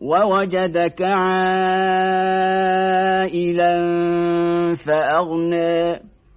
ووجدك عائلا فأغنى.